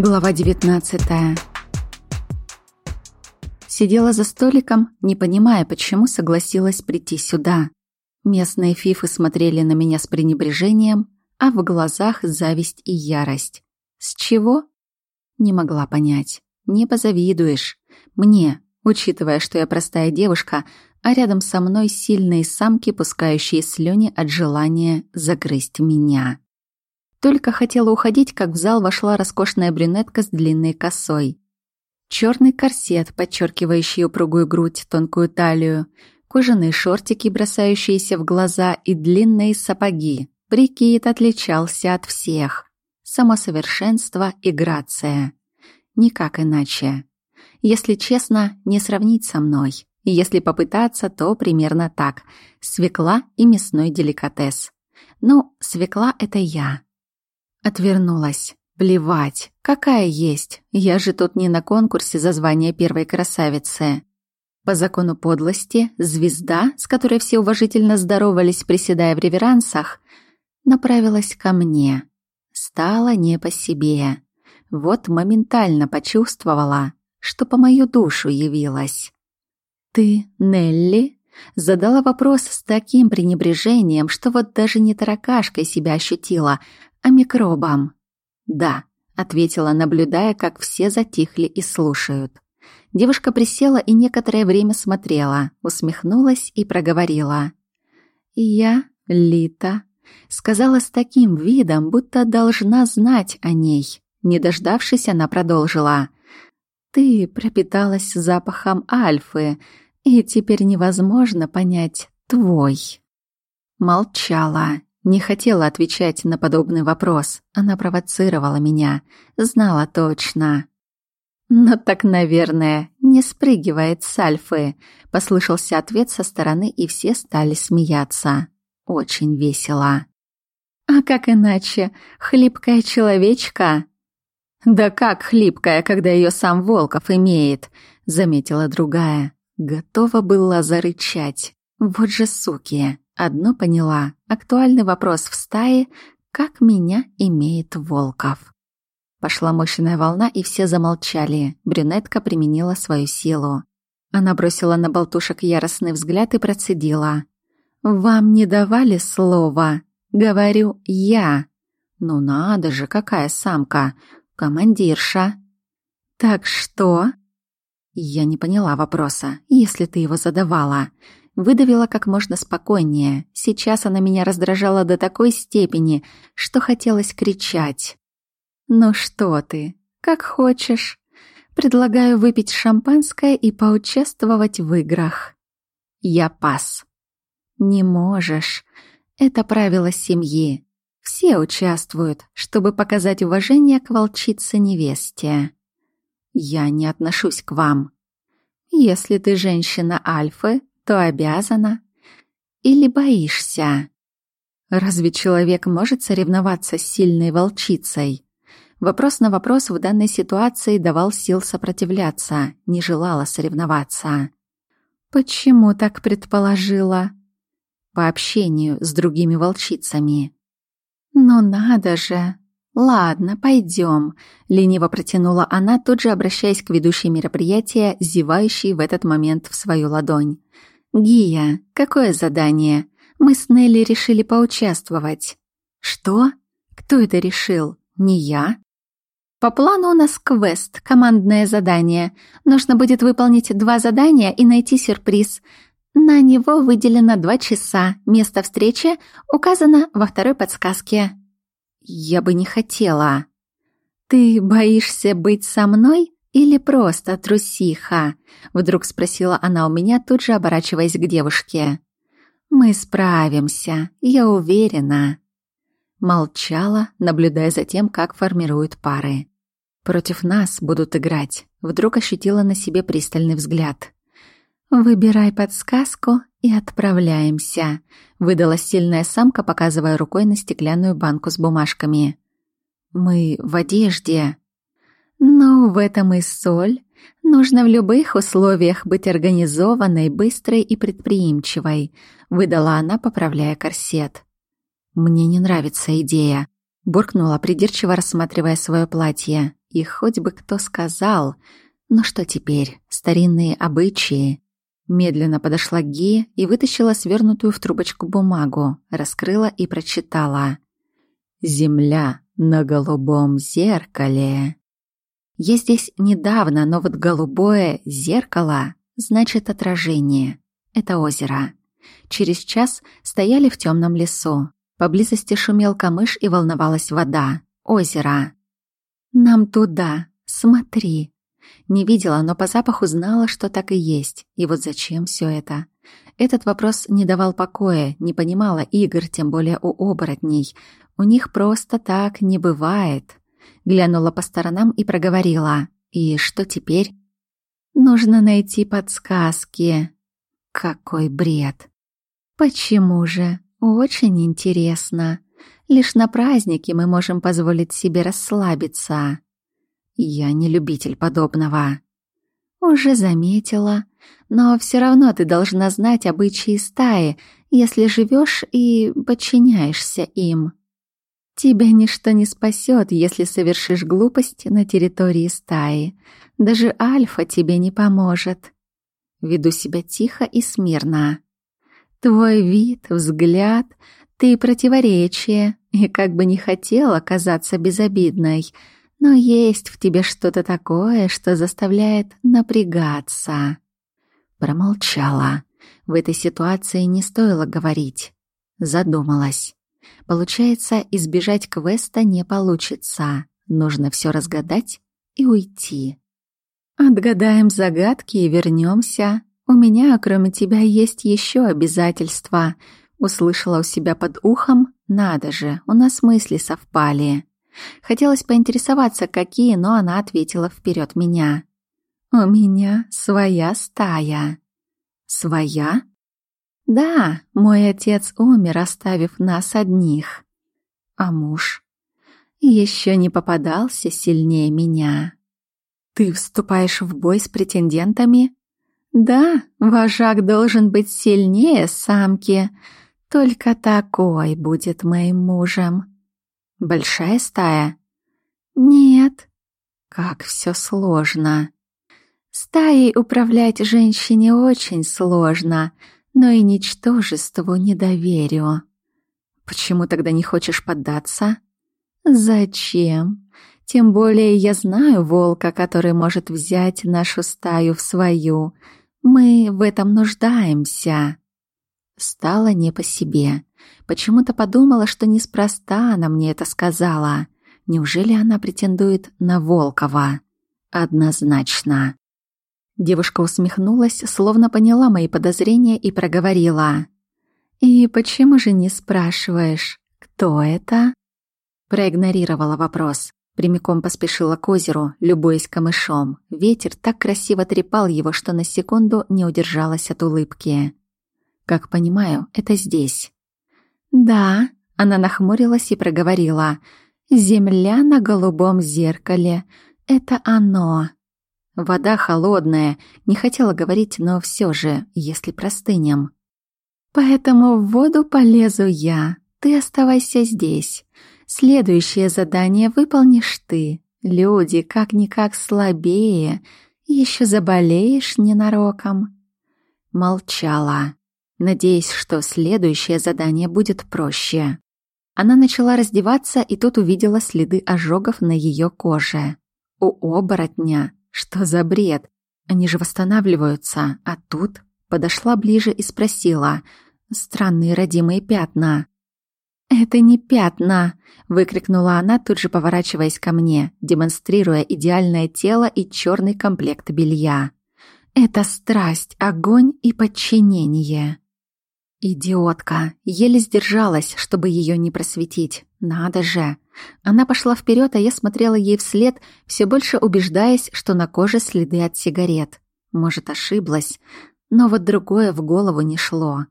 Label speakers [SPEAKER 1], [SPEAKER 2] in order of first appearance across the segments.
[SPEAKER 1] Глава 19 Сидела за столиком, не понимая, почему согласилась прийти сюда. Местные фифы смотрели на меня с пренебрежением, а в глазах зависть и ярость. С чего? Не могла понять. Не позавидуешь. Мне, учитывая, что я простая девушка, а рядом со мной сильные самки, пускающие слюни от желания загрызть меня. Только хотела уходить, как в зал вошла роскошная брюнетка с длинной косой. Черный корсет, подчеркивающий упругую грудь, тонкую талию, кожаные шортики, бросающиеся в глаза, и длинные сапоги. Прикид отличался от всех. Самосовершенство и грация. Никак иначе. Если честно, не сравнить со мной. Если попытаться, то примерно так. Свекла и мясной деликатес. Ну, свекла — это я. Отвернулась. Плевать. Какая есть. Я же тут не на конкурсе за звание первой красавицы. По закону подлости, звезда, с которой все уважительно здоровались, приседая в реверансах, направилась ко мне. Стало не по себе. Вот моментально почувствовала, что по мою душу явилась. «Ты Нелли?» Задала вопрос с таким пренебрежением, что вот даже не таракашкой себя ощутила, а микробом. «Да», — ответила, наблюдая, как все затихли и слушают. Девушка присела и некоторое время смотрела, усмехнулась и проговорила. «Я Лита», — сказала с таким видом, будто должна знать о ней. Не дождавшись, она продолжила. «Ты пропиталась запахом альфы, и теперь невозможно понять твой». Молчала. Не хотела отвечать на подобный вопрос. Она провоцировала меня. Знала точно. «Но так, наверное, не спрыгивает с Альфы», — послышался ответ со стороны, и все стали смеяться. Очень весело. «А как иначе? Хлипкая человечка?» «Да как хлипкая, когда ее сам Волков имеет?» — заметила другая. Готова была зарычать. «Вот же суки!» Одно поняла. Актуальный вопрос в стае — как меня имеет Волков. Пошла мощная волна, и все замолчали. Брюнетка применила свою силу. Она бросила на болтушек яростный взгляд и процедила. «Вам не давали слова? Говорю я». «Ну надо же, какая самка! Командирша!» «Так что?» Я не поняла вопроса, если ты его задавала. Выдавила как можно спокойнее. Сейчас она меня раздражала до такой степени, что хотелось кричать. «Ну что ты? Как хочешь. Предлагаю выпить шампанское и поучаствовать в играх». Я пас. «Не можешь. Это правило семьи. Все участвуют, чтобы показать уважение к волчице-невесте. Я не отношусь к вам. Если ты женщина Альфы, то обязана. Или боишься? Разве человек может соревноваться с сильной волчицей? Вопрос на вопрос в данной ситуации давал сил сопротивляться, не желала соревноваться. Почему так предположила? По общению с другими волчицами. Ну надо же. Ладно, пойдем. Лениво протянула она, тут же обращаясь к ведущей мероприятия, зевающей в этот момент в свою ладонь. «Гия, какое задание? Мы с Нелли решили поучаствовать». «Что? Кто это решил? Не я?» «По плану у нас квест, командное задание. Нужно будет выполнить два задания и найти сюрприз. На него выделено два часа. Место встречи указано во второй подсказке». «Я бы не хотела». «Ты боишься быть со мной?» «Или просто трусиха?» — вдруг спросила она у меня, тут же оборачиваясь к девушке. «Мы справимся, я уверена». Молчала, наблюдая за тем, как формируют пары. «Против нас будут играть», — вдруг ощутила на себе пристальный взгляд. «Выбирай подсказку и отправляемся», — выдала сильная самка, показывая рукой на стеклянную банку с бумажками. «Мы в одежде», но в этом и соль. Нужно в любых условиях быть организованной, быстрой и предприимчивой, выдала она, поправляя корсет. Мне не нравится идея, буркнула, придирчиво рассматривая свое платье. И хоть бы кто сказал, ну что теперь, старинные обычаи. Медленно подошла к Гие и вытащила свернутую в трубочку бумагу, раскрыла и прочитала. «Земля на голубом зеркале». Я здесь недавно, но вот голубое зеркало значит отражение. Это озеро. Через час стояли в темном лесу. Поблизости шумел камыш и волновалась вода. Озеро. «Нам туда. Смотри». Не видела, но по запаху знала, что так и есть. И вот зачем все это? Этот вопрос не давал покоя, не понимала игр, тем более у оборотней. У них просто так не бывает. Глянула по сторонам и проговорила. «И что теперь?» «Нужно найти подсказки». «Какой бред!» «Почему же? Очень интересно. Лишь на празднике мы можем позволить себе расслабиться». «Я не любитель подобного». «Уже заметила. Но все равно ты должна знать обычаи стаи, если живешь и подчиняешься им». Тебя ничто не спасет, если совершишь глупость на территории стаи. Даже Альфа тебе не поможет. Веду себя тихо и смирно. Твой вид, взгляд, ты противоречие, и как бы не хотела казаться безобидной, но есть в тебе что-то такое, что заставляет напрягаться. Промолчала. В этой ситуации не стоило говорить. Задумалась. Получается, избежать квеста не получится. Нужно все разгадать и уйти. Отгадаем загадки и вернемся. У меня, кроме тебя, есть еще обязательства. Услышала у себя под ухом. Надо же, у нас мысли совпали. Хотелось поинтересоваться, какие, но она ответила вперед меня. «У меня своя стая». «Своя?» Да, мой отец умер, оставив нас одних. А муж еще не попадался сильнее меня. Ты вступаешь в бой с претендентами? Да, вожак должен быть сильнее самки. Только такой будет моим мужем. Большая стая? Нет. Как все сложно. Стаей управлять женщине очень сложно — но и ничтожеству не доверю. Почему тогда не хочешь поддаться? Зачем? Тем более я знаю волка, который может взять нашу стаю в свою. Мы в этом нуждаемся. Стало не по себе. Почему-то подумала, что неспроста она мне это сказала. Неужели она претендует на Волкова? Однозначно. Девушка усмехнулась, словно поняла мои подозрения и проговорила. «И почему же не спрашиваешь, кто это?» Проигнорировала вопрос. Прямиком поспешила к озеру, любуясь камышом. Ветер так красиво трепал его, что на секунду не удержалась от улыбки. «Как понимаю, это здесь». «Да», — она нахмурилась и проговорила. «Земля на голубом зеркале. Это оно». Вода холодная, не хотела говорить, но все же, если простынем. Поэтому в воду полезу я. Ты оставайся здесь. Следующее задание выполнишь ты. Люди как-никак слабее. Еще заболеешь ненароком. Молчала, надеясь, что следующее задание будет проще. Она начала раздеваться и тут увидела следы ожогов на ее коже. У оборотня что за бред? Они же восстанавливаются, а тут подошла ближе и спросила. Странные родимые пятна. «Это не пятна!» — выкрикнула она, тут же поворачиваясь ко мне, демонстрируя идеальное тело и черный комплект белья. «Это страсть, огонь и подчинение!» Идиотка! Еле сдержалась, чтобы ее не просветить. Надо же! Она пошла вперед, а я смотрела ей вслед, все больше убеждаясь, что на коже следы от сигарет. Может, ошиблась, но вот другое в голову не шло.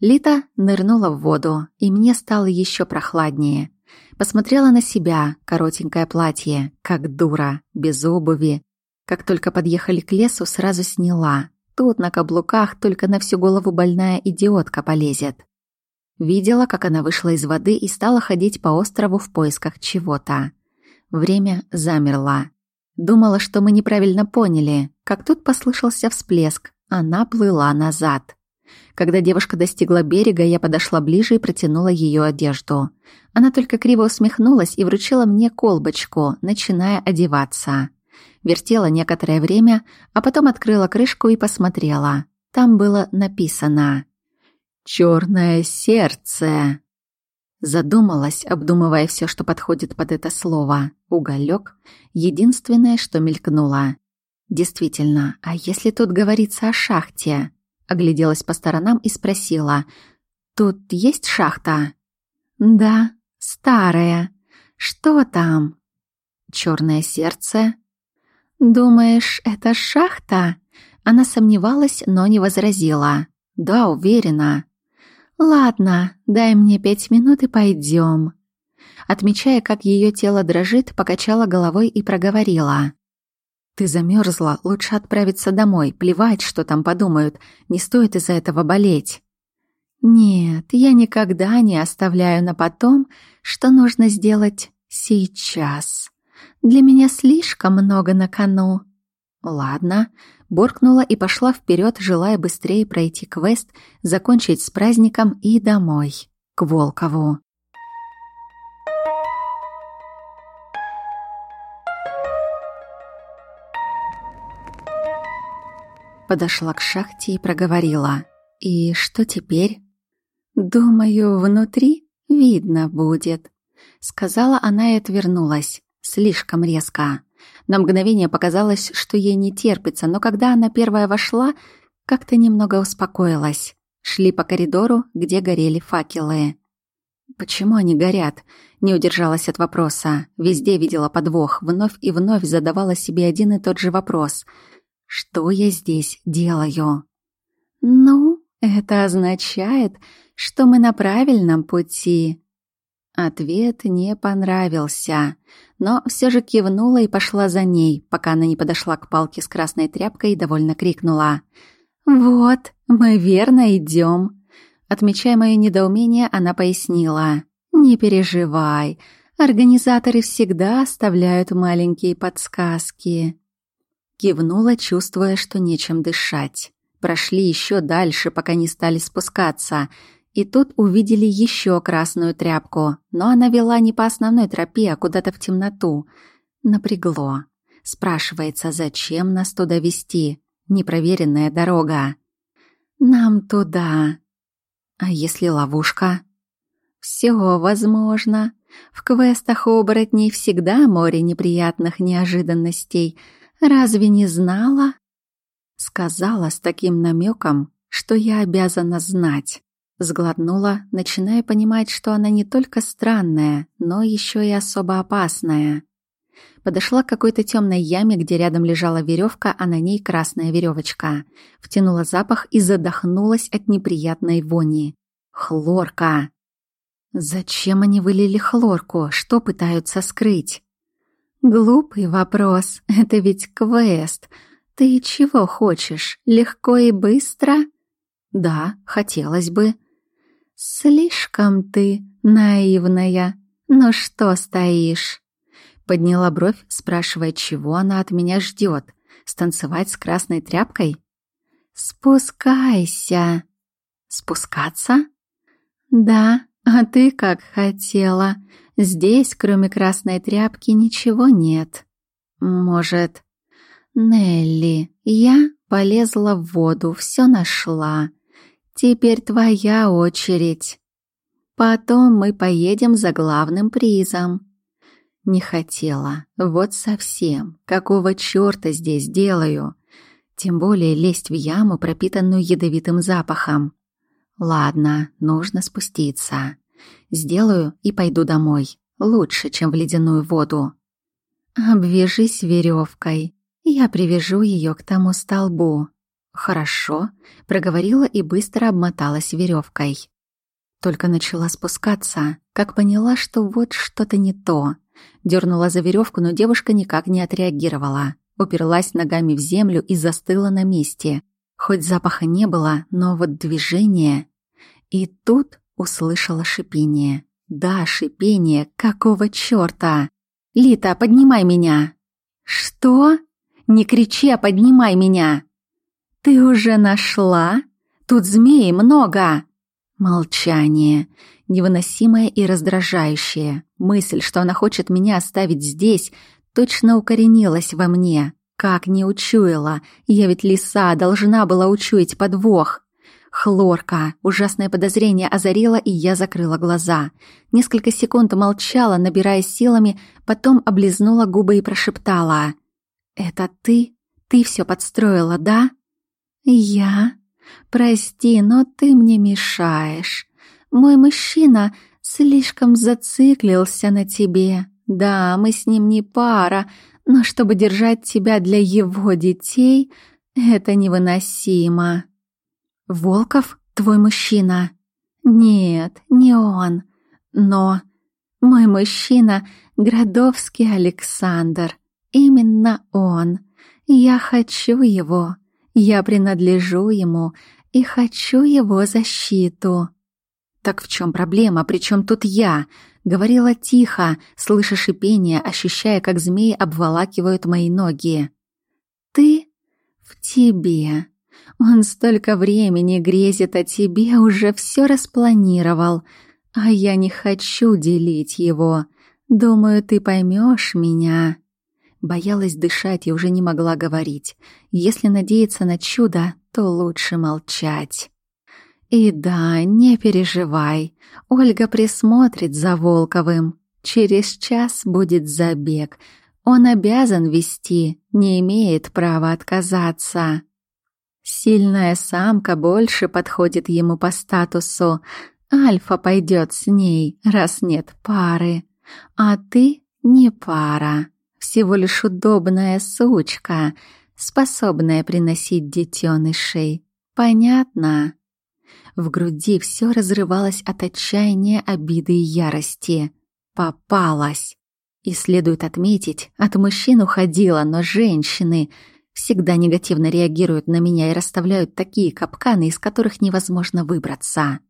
[SPEAKER 1] Лита нырнула в воду, и мне стало еще прохладнее. Посмотрела на себя, коротенькое платье, как дура, без обуви. Как только подъехали к лесу, сразу сняла. Тут на каблуках только на всю голову больная идиотка полезет. Видела, как она вышла из воды и стала ходить по острову в поисках чего-то. Время замерло. Думала, что мы неправильно поняли, как тут послышался всплеск. Она плыла назад. Когда девушка достигла берега, я подошла ближе и протянула ее одежду. Она только криво усмехнулась и вручила мне колбочку, начиная одеваться. Вертела некоторое время, а потом открыла крышку и посмотрела. Там было написано «Черное сердце». Задумалась, обдумывая все, что подходит под это слово. Уголек — единственное, что мелькнуло. Действительно, а если тут говорится о шахте? Огляделась по сторонам и спросила. «Тут есть шахта?» «Да, старая. Что там?» «Черное сердце». «Думаешь, это шахта?» Она сомневалась, но не возразила. «Да, уверена». «Ладно, дай мне пять минут и пойдем». Отмечая, как ее тело дрожит, покачала головой и проговорила. «Ты замерзла, лучше отправиться домой, плевать, что там подумают, не стоит из-за этого болеть». «Нет, я никогда не оставляю на потом, что нужно сделать сейчас. Для меня слишком много на кону». «Ладно», — буркнула и пошла вперед, желая быстрее пройти квест, закончить с праздником и домой, к Волкову. Подошла к шахте и проговорила. «И что теперь?» «Думаю, внутри видно будет», — сказала она и отвернулась. Слишком резко. На мгновение показалось, что ей не терпится, но когда она первая вошла, как-то немного успокоилась. Шли по коридору, где горели факелы. «Почему они горят?» Не удержалась от вопроса. Везде видела подвох, вновь и вновь задавала себе один и тот же вопрос — что я здесь делаю? Ну, это означает, что мы на правильном пути. Ответ не понравился, но все же кивнула и пошла за ней, пока она не подошла к палке с красной тряпкой и довольно крикнула. «Вот, мы верно идем. Отмечая мое недоумение, она пояснила. «Не переживай, организаторы всегда оставляют маленькие подсказки». Кивнула, чувствуя, что нечем дышать. Прошли еще дальше, пока не стали спускаться. И тут увидели еще красную тряпку, но она вела не по основной тропе, а куда-то в темноту. Напрягло. Спрашивается, зачем нас туда вести? Непроверенная дорога. Нам туда. А если ловушка? Все возможно. В квестах оборотней всегда море неприятных неожиданностей — Разве не знала? Сказала с таким намеком, что я обязана знать. Сглотнула, начиная понимать, что она не только странная, но еще и особо опасная. Подошла к какой-то темной яме, где рядом лежала веревка, а на ней красная веревочка. Втянула запах и задохнулась от неприятной вони. Хлорка! Зачем они вылили хлорку? Что пытаются скрыть? Глупый вопрос, это ведь квест. Ты чего хочешь? Легко и быстро? Да, хотелось бы. Слишком ты наивная. Ну что стоишь? Подняла бровь, спрашивая, чего она от меня ждет. Станцевать с красной тряпкой? Спускайся. Спускаться? Да, а ты как хотела. Здесь, кроме красной тряпки, ничего нет. Может, Нелли, я полезла в воду, все нашла. Теперь твоя очередь. Потом мы поедем за главным призом. Не хотела. Вот совсем. Какого чёрта здесь делаю? Тем более лезть в яму, пропитанную ядовитым запахом. Ладно, нужно спуститься. Сделаю и пойду домой. Лучше, чем в ледяную воду. Обвяжись веревкой. Я привяжу ее к тому столбу. Хорошо, проговорила и быстро обмоталась веревкой. Только начала спускаться, как поняла, что вот что-то не то. Дернула за веревку, но девушка никак не отреагировала. Уперлась ногами в землю и застыла на месте. Хоть запаха не было, но вот движение... И тут услышала шипение. Да, шипение, какого чёрта? Лита, поднимай меня!» «Что? Не кричи, а поднимай меня!» «Ты уже нашла? Тут змей много!» Молчание, невыносимое и раздражающее. Мысль, что она хочет меня оставить здесь, точно укоренилась во мне. Как не учуяла, я ведь лиса должна была учуять подвох. Хлорка. Ужасное подозрение озарило, и я закрыла глаза. Несколько секунд молчала, набирая силами, потом облизнула губы и прошептала. «Это ты? Ты все подстроила, да?» «Я? Прости, но ты мне мешаешь. Мой мужчина слишком зациклился на тебе. Да, мы с ним не пара, но чтобы держать тебя для его детей, это невыносимо. Волков твой мужчина? Нет, не он. Но мой мужчина Градовский Александр. Именно он. Я хочу его. Я принадлежу ему и хочу его защиту. Так в чем проблема? Причем тут я? Говорила тихо, слыша шипение, ощущая, как змеи обволакивают мои ноги. Ты в тебе. Он столько времени грезит о тебе, уже все распланировал, а я не хочу делить его. Думаю, ты поймешь меня. Боялась дышать и уже не могла говорить. Если надеяться на чудо, то лучше молчать. И да, не переживай. Ольга присмотрит за Волковым. Через час будет забег. Он обязан вести, не имеет права отказаться. Сильная самка больше подходит ему по статусу. Альфа пойдет с ней, раз нет пары. А ты не пара всего лишь удобная сучка, способная приносить детенышей. Понятно? В груди все разрывалось от отчаяния, обиды и ярости. Попалась. И следует отметить, от мужчин уходила, но женщины всегда негативно реагируют на меня и расставляют такие капканы, из которых невозможно выбраться.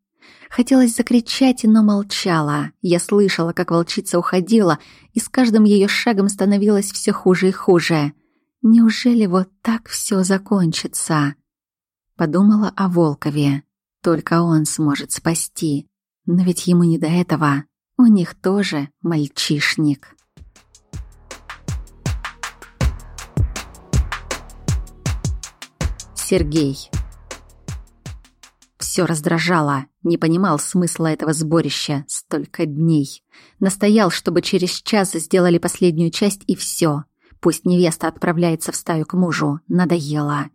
[SPEAKER 1] Хотелось закричать, но молчала. Я слышала, как волчица уходила, и с каждым ее шагом становилось все хуже и хуже. Неужели вот так все закончится? Подумала о Волкове. Только он сможет спасти. Но ведь ему не до этого. У них тоже мальчишник. Сергей. Все раздражало, не понимал смысла этого сборища столько дней. Настоял, чтобы через час сделали последнюю часть и все. Пусть невеста отправляется в стаю к мужу. Надоело.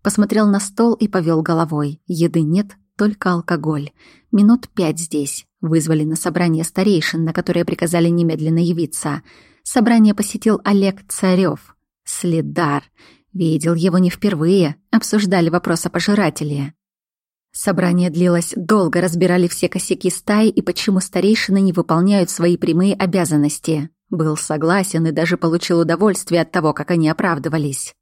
[SPEAKER 1] Посмотрел на стол и повел головой. Еды нет, только алкоголь. Минут пять здесь. Вызвали на собрание старейшин, на которое приказали немедленно явиться. Собрание посетил Олег Царев. Следар. Видел его не впервые. Обсуждали вопрос о пожирателе. Собрание длилось долго, разбирали все косяки стаи и почему старейшины не выполняют свои прямые обязанности. Был согласен и даже получил удовольствие от того, как они оправдывались.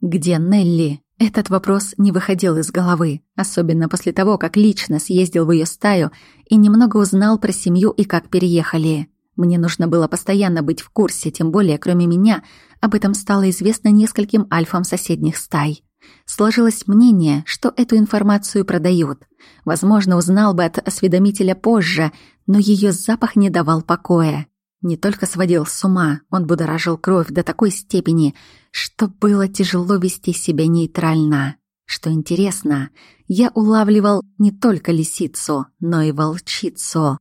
[SPEAKER 1] «Где Нелли?» Этот вопрос не выходил из головы, особенно после того, как лично съездил в ее стаю и немного узнал про семью и как переехали. Мне нужно было постоянно быть в курсе, тем более, кроме меня, об этом стало известно нескольким альфам соседних стай. Сложилось мнение, что эту информацию продают. Возможно, узнал бы от осведомителя позже, но ее запах не давал покоя. Не только сводил с ума, он будоражил кровь до такой степени, что было тяжело вести себя нейтрально. Что интересно, я улавливал не только лисицу, но и волчицу.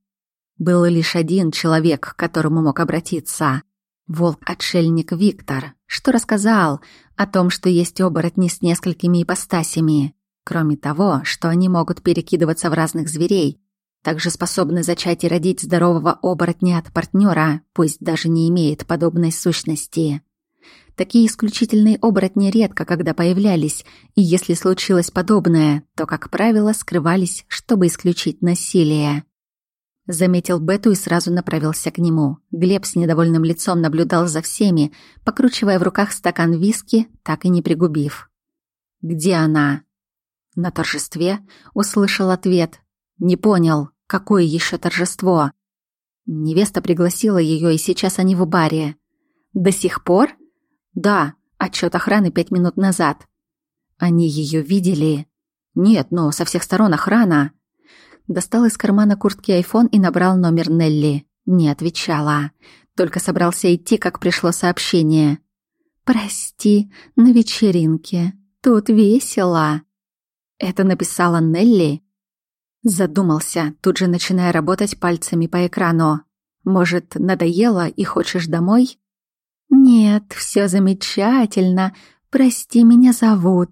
[SPEAKER 1] Был лишь один человек, к которому мог обратиться. Волк-отшельник Виктор, что рассказал о том, что есть оборотни с несколькими ипостасями. Кроме того, что они могут перекидываться в разных зверей, также способны зачать и родить здорового оборотня от партнера, пусть даже не имеет подобной сущности. Такие исключительные оборотни редко когда появлялись, и если случилось подобное, то, как правило, скрывались, чтобы исключить насилие. Заметил Бету и сразу направился к нему. Глеб с недовольным лицом наблюдал за всеми, покручивая в руках стакан виски, так и не пригубив. «Где она?» «На торжестве?» — услышал ответ. «Не понял, какое еще торжество?» Невеста пригласила ее, и сейчас они в баре. До сих пор? Да, отчет охраны пять минут назад. Они ее видели? Нет, но со всех сторон охрана. Достал из кармана куртки айфон и набрал номер Нелли. Не отвечала. Только собрался идти, как пришло сообщение. «Прости, на вечеринке. Тут весело». Это написала Нелли? Задумался, тут же начиная работать пальцами по экрану. Может, надоело и хочешь домой? Нет, все замечательно. Прости, меня зовут.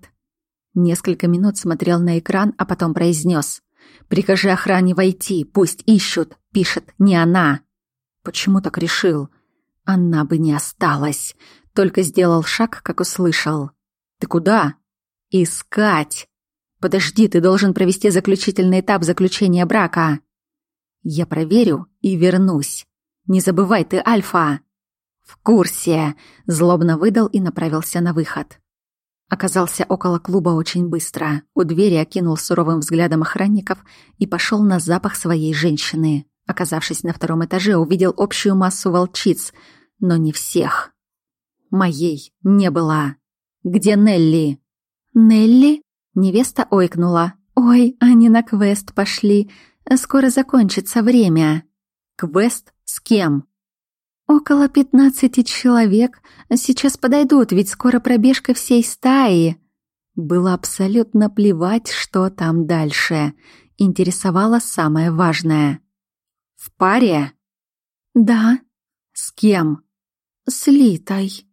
[SPEAKER 1] Несколько минут смотрел на экран, а потом произнес: Прикажи охране войти, пусть ищут. Пишет не она. Почему так решил? Она бы не осталась. Только сделал шаг, как услышал. Ты куда? Искать. Подожди, ты должен провести заключительный этап заключения брака. Я проверю и вернусь. Не забывай, ты альфа. В курсе, злобно выдал и направился на выход. Оказался около клуба очень быстро. У двери окинул суровым взглядом охранников и пошел на запах своей женщины. Оказавшись на втором этаже, увидел общую массу волчиц, но не всех. Моей не было. Где Нелли? Нелли? Невеста ойкнула. «Ой, они на квест пошли. Скоро закончится время». «Квест с кем?» «Около пятнадцати человек. Сейчас подойдут, ведь скоро пробежка всей стаи». Было абсолютно плевать, что там дальше. Интересовало самое важное. «В паре?» «Да». «С кем?» «С Литой».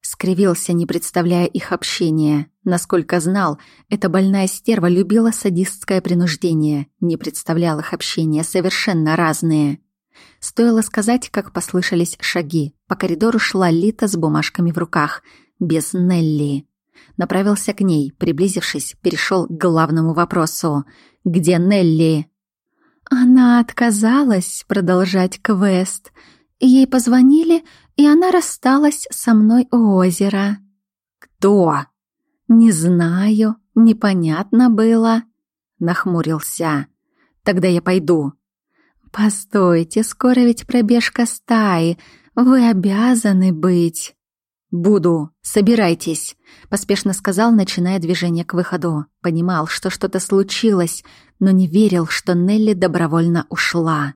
[SPEAKER 1] Скривился, не представляя их общения. Насколько знал, эта больная стерва любила садистское принуждение, не представлял их общения, совершенно разные. Стоило сказать, как послышались шаги. По коридору шла Лита с бумажками в руках, без Нелли. Направился к ней, приблизившись, перешел к главному вопросу. «Где Нелли?» Она отказалась продолжать квест. Ей позвонили, и она рассталась со мной у озера. Кто? Не знаю, непонятно было. Нахмурился. Тогда я пойду. Постойте, скоро ведь пробежка стаи. Вы обязаны быть. Буду. Собирайтесь, поспешно сказал, начиная движение к выходу. Понимал, что что-то случилось, но не верил, что Нелли добровольно ушла.